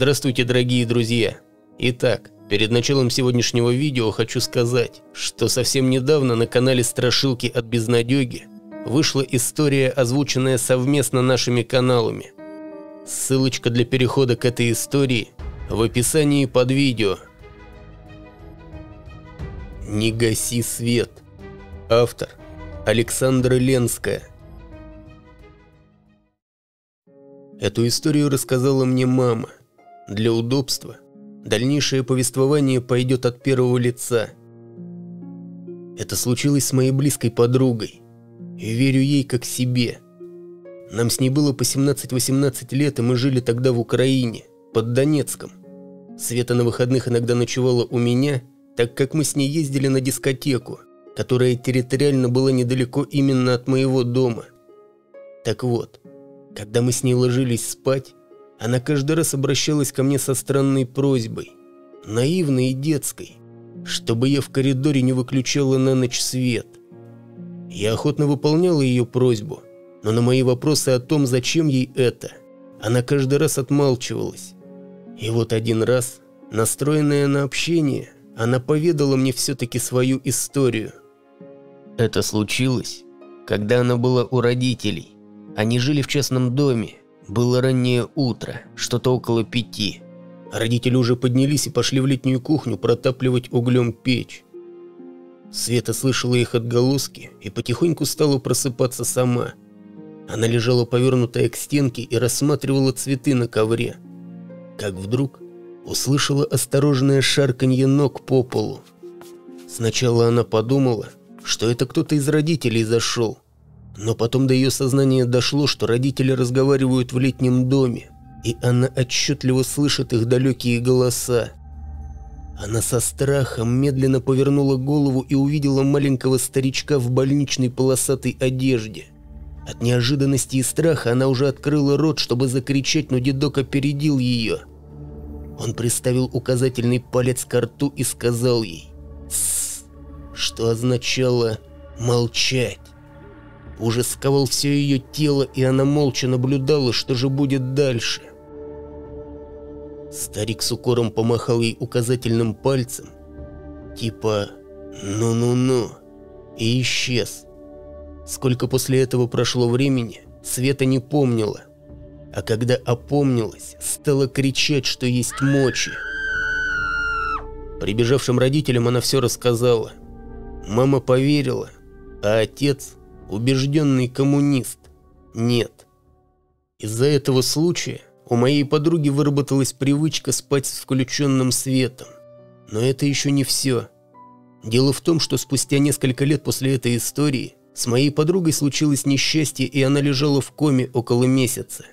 Здравствуйте, дорогие друзья! Итак, перед началом сегодняшнего видео хочу сказать, что совсем недавно на канале Страшилки от Безнадеги вышла история, озвученная совместно нашими каналами. Ссылочка для перехода к этой истории в описании под видео. «Не гаси свет». Автор Александра Ленская. Эту историю рассказала мне мама. Для удобства дальнейшее повествование пойдет от первого лица. Это случилось с моей близкой подругой. И верю ей как себе. Нам с ней было по 17-18 лет, и мы жили тогда в Украине, под Донецком. Света на выходных иногда ночевала у меня, так как мы с ней ездили на дискотеку, которая территориально была недалеко именно от моего дома. Так вот, когда мы с ней ложились спать, она каждый раз обращалась ко мне со странной просьбой, наивной и детской, чтобы я в коридоре не выключала на ночь свет. Я охотно выполняла ее просьбу, но на мои вопросы о том, зачем ей это, она каждый раз отмалчивалась. И вот один раз, настроенная на общение, она поведала мне все-таки свою историю. Это случилось, когда она была у родителей. Они жили в частном доме, было раннее утро, что-то около пяти. Родители уже поднялись и пошли в летнюю кухню протапливать углем печь. Света слышала их отголоски и потихоньку стала просыпаться сама. Она лежала повернутая к стенке и рассматривала цветы на ковре. Как вдруг услышала осторожное шарканье ног по полу. Сначала она подумала, что это кто-то из родителей зашел – но потом до ее сознания дошло, что родители разговаривают в летнем доме, и она отчетливо слышит их далекие голоса. Она со страхом медленно повернула голову и увидела маленького старичка в больничной полосатой одежде. От неожиданности и страха она уже открыла рот, чтобы закричать, но дедок опередил ее. Он приставил указательный палец к рту и сказал ей «Тссс», что означало «молчать». Ужас сковал все ее тело, и она молча наблюдала, что же будет дальше. Старик с укором помахал ей указательным пальцем, типа «ну-ну-ну», и исчез. Сколько после этого прошло времени, Света не помнила. А когда опомнилась, стала кричать, что есть мочи. Прибежавшим родителям она все рассказала. Мама поверила, а отец убежденный коммунист. Нет. Из-за этого случая у моей подруги выработалась привычка спать с включенным светом. Но это еще не все. Дело в том, что спустя несколько лет после этой истории с моей подругой случилось несчастье, и она лежала в коме около месяца.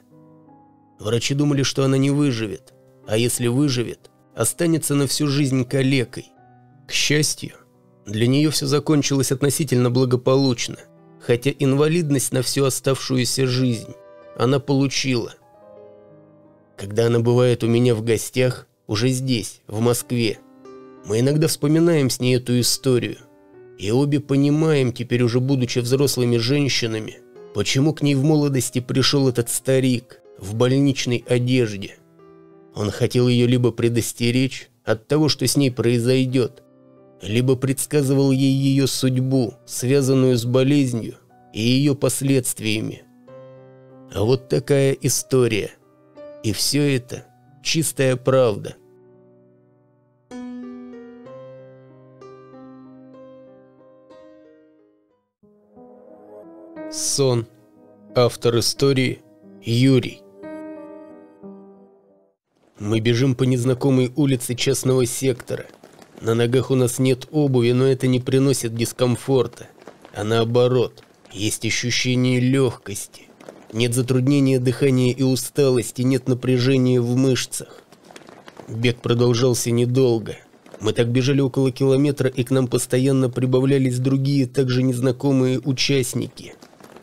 Врачи думали, что она не выживет, а если выживет, останется на всю жизнь калекой. К счастью, для нее все закончилось относительно благополучно – хотя инвалидность на всю оставшуюся жизнь она получила. Когда она бывает у меня в гостях, уже здесь, в Москве, мы иногда вспоминаем с ней эту историю. И обе понимаем, теперь уже будучи взрослыми женщинами, почему к ней в молодости пришел этот старик в больничной одежде. Он хотел ее либо предостеречь от того, что с ней произойдет, либо предсказывал ей ее судьбу, связанную с болезнью и ее последствиями. А вот такая история. И все это чистая правда. Сон. Автор истории Юрий. Мы бежим по незнакомой улице частного сектора – на ногах у нас нет обуви, но это не приносит дискомфорта. А наоборот, есть ощущение легкости. Нет затруднения дыхания и усталости, нет напряжения в мышцах. Бег продолжался недолго. Мы так бежали около километра, и к нам постоянно прибавлялись другие, также незнакомые участники.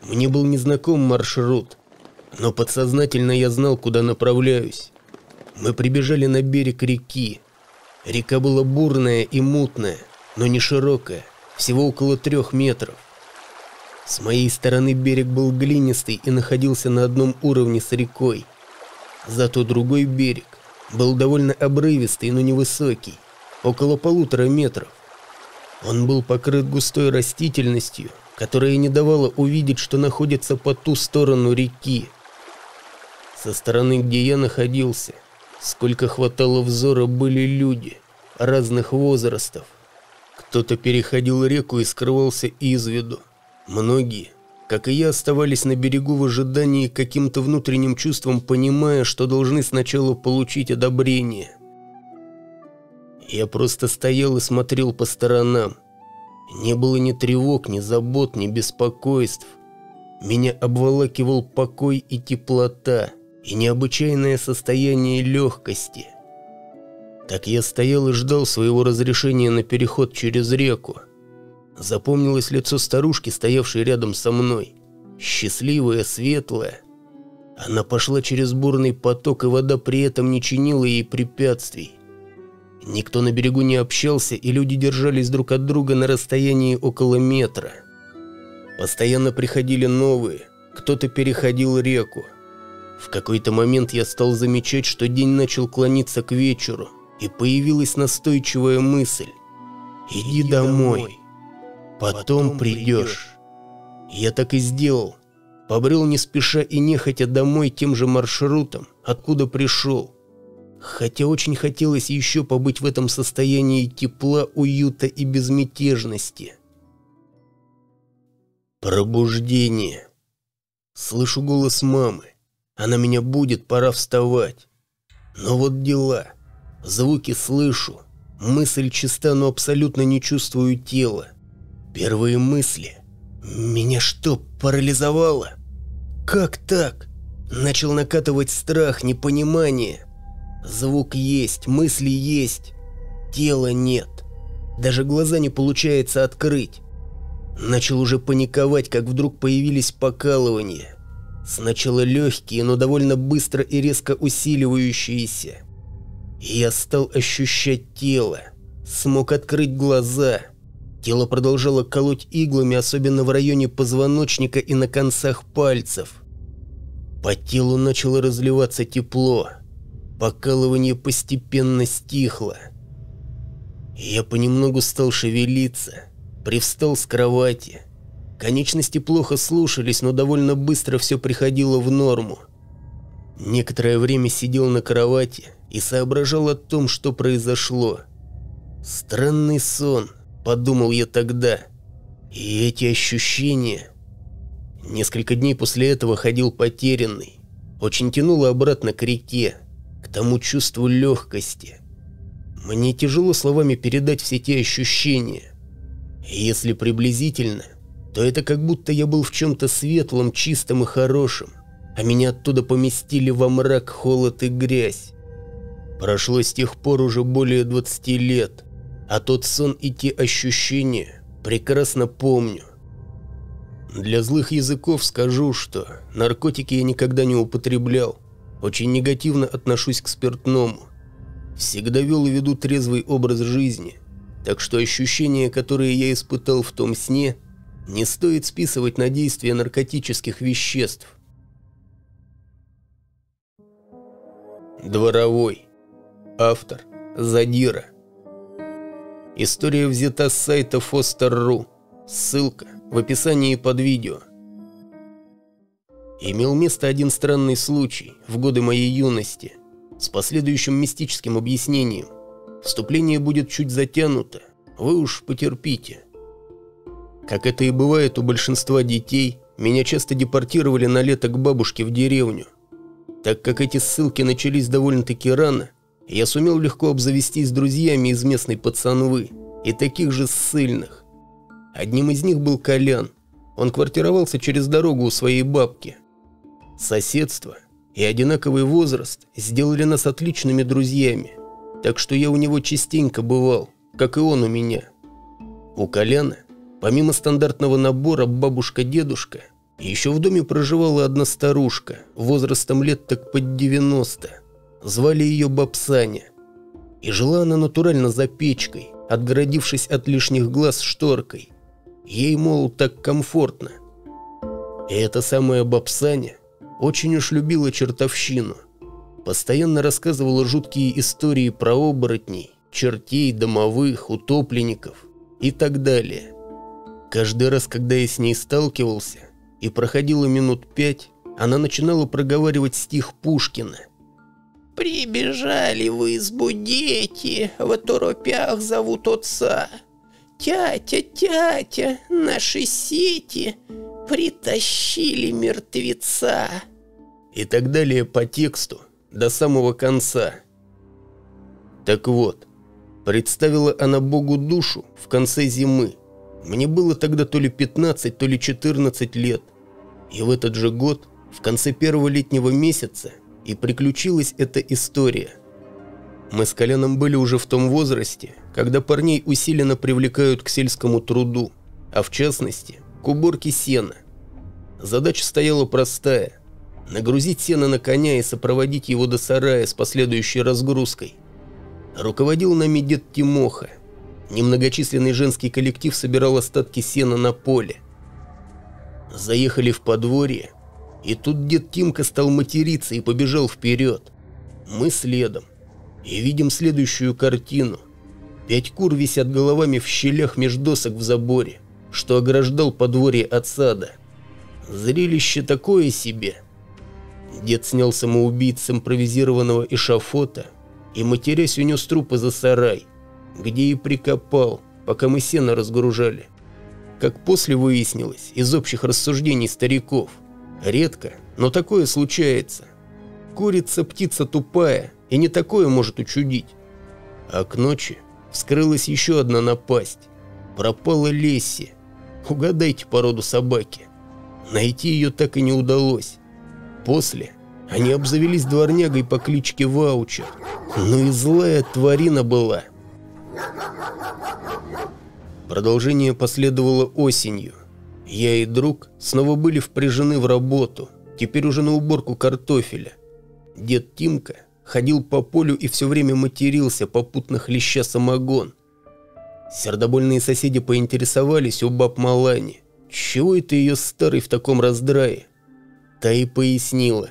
Мне был незнаком маршрут, но подсознательно я знал, куда направляюсь. Мы прибежали на берег реки, Река была бурная и мутная, но не широкая, всего около трех метров. С моей стороны берег был глинистый и находился на одном уровне с рекой. Зато другой берег был довольно обрывистый, но невысокий, около полутора метров. Он был покрыт густой растительностью, которая не давала увидеть, что находится по ту сторону реки. Со стороны, где я находился, сколько хватало взора, были люди разных возрастов. Кто-то переходил реку и скрывался из виду. Многие, как и я, оставались на берегу в ожидании каким-то внутренним чувством, понимая, что должны сначала получить одобрение. Я просто стоял и смотрел по сторонам. Не было ни тревог, ни забот, ни беспокойств. Меня обволакивал покой и теплота, и необычайное состояние легкости. Так я стоял и ждал своего разрешения на переход через реку. Запомнилось лицо старушки, стоявшей рядом со мной. Счастливая, светлая. Она пошла через бурный поток, и вода при этом не чинила ей препятствий. Никто на берегу не общался, и люди держались друг от друга на расстоянии около метра. Постоянно приходили новые, кто-то переходил реку. В какой-то момент я стал замечать, что день начал клониться к вечеру, и появилась настойчивая мысль. «Иди домой, потом придешь». Я так и сделал. Побрел не спеша и нехотя домой тем же маршрутом, откуда пришел хотя очень хотелось еще побыть в этом состоянии тепла, уюта и безмятежности. Пробуждение. Слышу голос мамы. Она меня будет, пора вставать. Но вот дела. Звуки слышу. Мысль чиста, но абсолютно не чувствую тела. Первые мысли. Меня что, парализовало? Как так? Начал накатывать страх, непонимание. Звук есть, мысли есть, тела нет. Даже глаза не получается открыть. Начал уже паниковать, как вдруг появились покалывания. Сначала легкие, но довольно быстро и резко усиливающиеся. Я стал ощущать тело. Смог открыть глаза. Тело продолжало колоть иглами, особенно в районе позвоночника и на концах пальцев. По телу начало разливаться тепло. Покалывание постепенно стихло. Я понемногу стал шевелиться, привстал с кровати. Конечности плохо слушались, но довольно быстро все приходило в норму. Некоторое время сидел на кровати и соображал о том, что произошло. Странный сон, подумал я тогда. И эти ощущения... Несколько дней после этого ходил потерянный. Очень тянуло обратно к реке к тому чувству легкости. Мне тяжело словами передать все те ощущения. если приблизительно, то это как будто я был в чем-то светлом, чистом и хорошем, а меня оттуда поместили во мрак, холод и грязь. Прошло с тех пор уже более 20 лет, а тот сон и те ощущения прекрасно помню. Для злых языков скажу, что наркотики я никогда не употреблял, очень негативно отношусь к спиртному. Всегда вел и веду трезвый образ жизни, так что ощущения, которые я испытал в том сне, не стоит списывать на действие наркотических веществ. Дворовой. Автор. Задира. История взята с сайта Foster.ru. Ссылка в описании под видео имел место один странный случай в годы моей юности с последующим мистическим объяснением. Вступление будет чуть затянуто, вы уж потерпите. Как это и бывает у большинства детей, меня часто депортировали на лето к бабушке в деревню. Так как эти ссылки начались довольно-таки рано, я сумел легко обзавестись друзьями из местной пацанвы и таких же ссыльных. Одним из них был Колян. Он квартировался через дорогу у своей бабки. Соседство и одинаковый возраст сделали нас отличными друзьями, так что я у него частенько бывал, как и он у меня. У Коляна, помимо стандартного набора бабушка-дедушка, еще в доме проживала одна старушка, возрастом лет так под 90. Звали ее Бабсаня. И жила она натурально за печкой, отгородившись от лишних глаз шторкой. Ей, мол, так комфортно. И эта самая Бабсаня очень уж любила чертовщину. Постоянно рассказывала жуткие истории про оборотней, чертей, домовых, утопленников и так далее. Каждый раз, когда я с ней сталкивался, и проходило минут пять, она начинала проговаривать стих Пушкина. «Прибежали в избу дети, в торопях зовут отца. Тятя, тятя, наши сети притащили мертвеца». И так далее по тексту до самого конца. Так вот, представила она Богу душу в конце зимы. Мне было тогда то ли 15, то ли 14 лет. И в этот же год, в конце первого летнего месяца, и приключилась эта история. Мы с Коляном были уже в том возрасте, когда парней усиленно привлекают к сельскому труду, а в частности, к уборке сена. Задача стояла простая – нагрузить сено на коня и сопроводить его до сарая с последующей разгрузкой. Руководил нами дед Тимоха. Немногочисленный женский коллектив собирал остатки сена на поле. Заехали в подворье, и тут дед Тимка стал материться и побежал вперед. Мы следом. И видим следующую картину. Пять кур висят головами в щелях меж досок в заборе, что ограждал подворье от сада. Зрелище такое себе. Дед снял самоубийц с импровизированного эшафота и, матерясь, унес трупы за сарай, где и прикопал, пока мы сено разгружали. Как после выяснилось из общих рассуждений стариков, редко, но такое случается. Курица птица тупая и не такое может учудить. А к ночи вскрылась еще одна напасть. Пропала Лесси. Угадайте породу собаки. Найти ее так и не удалось. После они обзавелись дворнягой по кличке Ваучер. Ну и злая тварина была. Продолжение последовало осенью. Я и друг снова были впряжены в работу, теперь уже на уборку картофеля. Дед Тимка ходил по полю и все время матерился, попутно хлеща самогон. Сердобольные соседи поинтересовались у баб Малани, чего это ее старый в таком раздрае. Та и пояснила,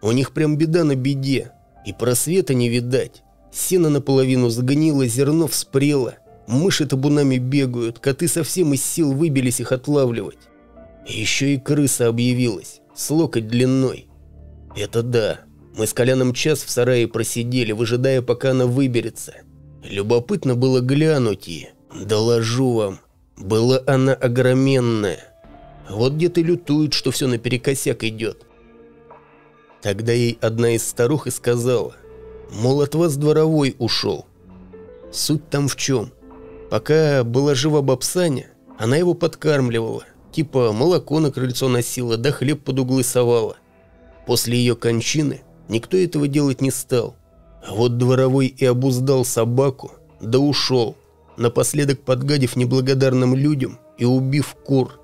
у них прям беда на беде, и просвета не видать. Сено наполовину сгнило, зерно вспрело, Мыши табунами бегают, коты совсем из сил выбились их отлавливать. еще и крыса объявилась, с локоть длиной. Это да, мы с Коляном час в сарае просидели, выжидая, пока она выберется. Любопытно было глянуть и, доложу вам, была она огроменная. Вот где-то лютует, что все наперекосяк идет. Тогда ей одна из старух и сказала, мол, от вас дворовой ушел. Суть там в чем? Пока была жива бабсаня, она его подкармливала, типа молоко на крыльцо носила, да хлеб под углы совала. После ее кончины никто этого делать не стал. А вот дворовой и обуздал собаку, да ушел, напоследок подгадив неблагодарным людям и убив кур.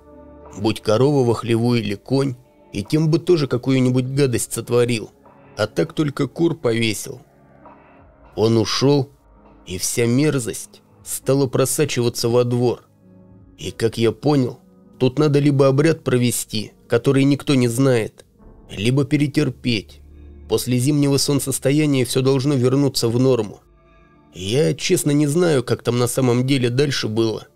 Будь корова во хлеву или конь, и тем бы тоже какую-нибудь гадость сотворил. А так только кур повесил. Он ушел, и вся мерзость стало просачиваться во двор. И, как я понял, тут надо либо обряд провести, который никто не знает, либо перетерпеть. После зимнего солнцестояния все должно вернуться в норму. Я, честно, не знаю, как там на самом деле дальше было,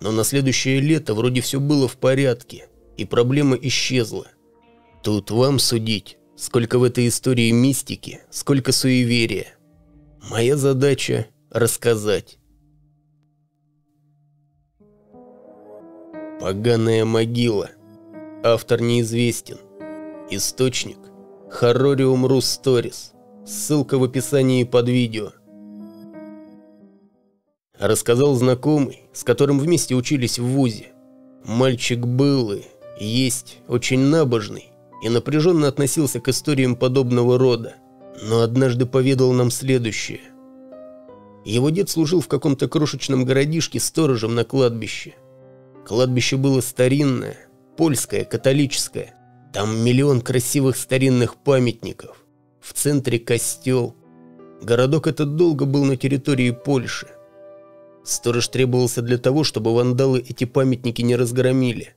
но на следующее лето вроде все было в порядке, и проблема исчезла. Тут вам судить, сколько в этой истории мистики, сколько суеверия. Моя задача – рассказать. Поганая могила. Автор неизвестен. Источник. Хоррориум Рус Сторис. Ссылка в описании под видео. Рассказал знакомый, с которым вместе учились в ВУЗе. Мальчик был и есть очень набожный и напряженно относился к историям подобного рода, но однажды поведал нам следующее. Его дед служил в каком-то крошечном городишке сторожем на кладбище – Кладбище было старинное, польское, католическое. Там миллион красивых старинных памятников. В центре костел. Городок этот долго был на территории Польши. Сторож требовался для того, чтобы вандалы эти памятники не разгромили.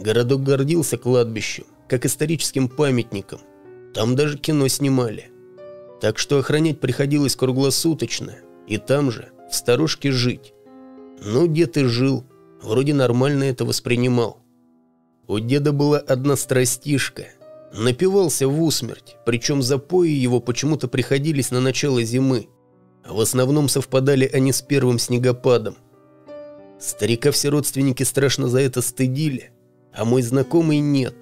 Городок гордился кладбищем, как историческим памятником. Там даже кино снимали. Так что охранять приходилось круглосуточно, и там же, в сторожке жить. Ну, дед и жил, вроде нормально это воспринимал. У деда была одна страстишка. Напивался в усмерть, причем запои его почему-то приходились на начало зимы. В основном совпадали они с первым снегопадом. Старика все родственники страшно за это стыдили, а мой знакомый нет,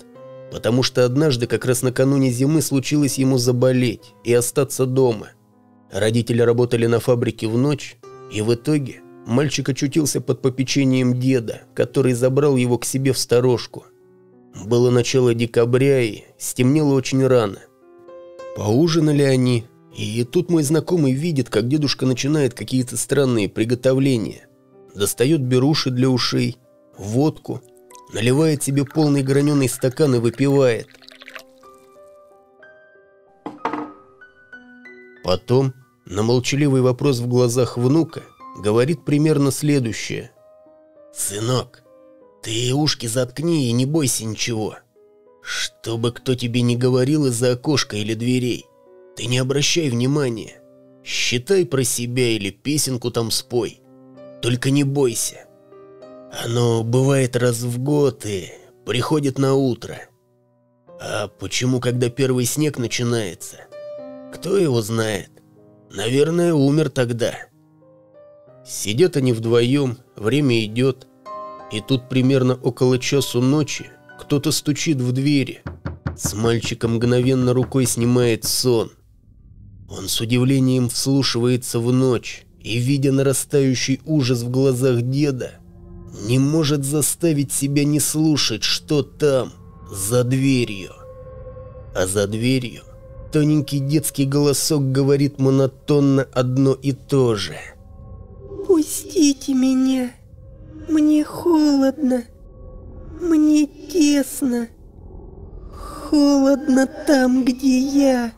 потому что однажды как раз накануне зимы случилось ему заболеть и остаться дома. Родители работали на фабрике в ночь, и в итоге мальчик очутился под попечением деда, который забрал его к себе в сторожку. Было начало декабря и стемнело очень рано. Поужинали они, и тут мой знакомый видит, как дедушка начинает какие-то странные приготовления. Достает беруши для ушей, водку, наливает себе полный граненый стакан и выпивает. Потом, на молчаливый вопрос в глазах внука, говорит примерно следующее. «Сынок, ты ушки заткни и не бойся ничего. Чтобы кто тебе не говорил из-за окошка или дверей, ты не обращай внимания. Считай про себя или песенку там спой. Только не бойся. Оно бывает раз в год и приходит на утро. А почему, когда первый снег начинается? Кто его знает? Наверное, умер тогда. Сидят они вдвоем, время идет, и тут примерно около часу ночи кто-то стучит в двери. С мальчиком мгновенно рукой снимает сон. Он с удивлением вслушивается в ночь и, видя нарастающий ужас в глазах деда, не может заставить себя не слушать, что там, за дверью. А за дверью тоненький детский голосок говорит монотонно одно и то же. «Пустите меня, мне холодно, мне тесно, холодно там, где я».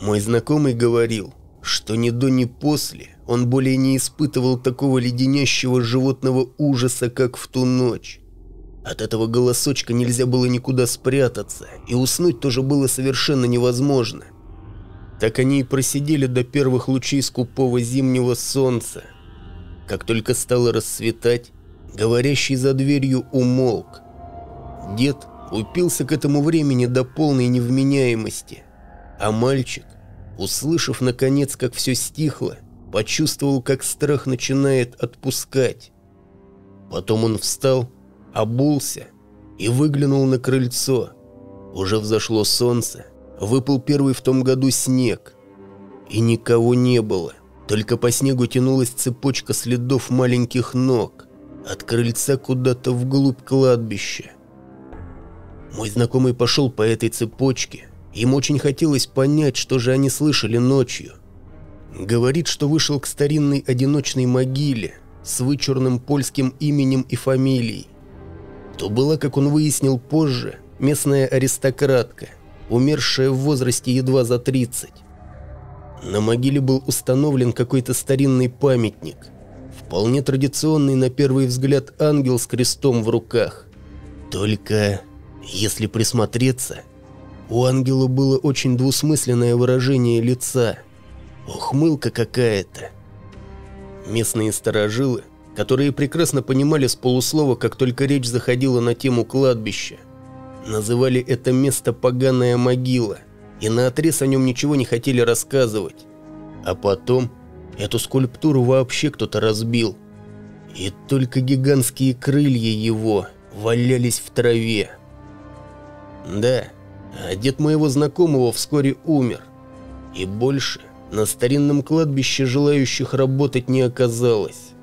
Мой знакомый говорил, что ни до, ни после он более не испытывал такого леденящего животного ужаса, как в ту ночь. От этого голосочка нельзя было никуда спрятаться, и уснуть тоже было совершенно невозможно. Так они и просидели до первых лучей скупого зимнего солнца. Как только стало расцветать, говорящий за дверью умолк. Дед упился к этому времени до полной невменяемости, а мальчик Услышав, наконец, как все стихло, почувствовал, как страх начинает отпускать. Потом он встал, обулся и выглянул на крыльцо. Уже взошло солнце, выпал первый в том году снег. И никого не было, только по снегу тянулась цепочка следов маленьких ног, от крыльца куда-то вглубь кладбища. Мой знакомый пошел по этой цепочке – им очень хотелось понять, что же они слышали ночью. Говорит, что вышел к старинной одиночной могиле с вычурным польским именем и фамилией. То была, как он выяснил позже, местная аристократка, умершая в возрасте едва за 30. На могиле был установлен какой-то старинный памятник, вполне традиционный на первый взгляд ангел с крестом в руках. Только, если присмотреться – у ангела было очень двусмысленное выражение лица. Ухмылка какая-то. Местные сторожилы, которые прекрасно понимали с полуслова, как только речь заходила на тему кладбища, называли это место «поганая могила», и наотрез о нем ничего не хотели рассказывать. А потом эту скульптуру вообще кто-то разбил. И только гигантские крылья его валялись в траве. Да, а дед моего знакомого вскоре умер. И больше на старинном кладбище желающих работать не оказалось.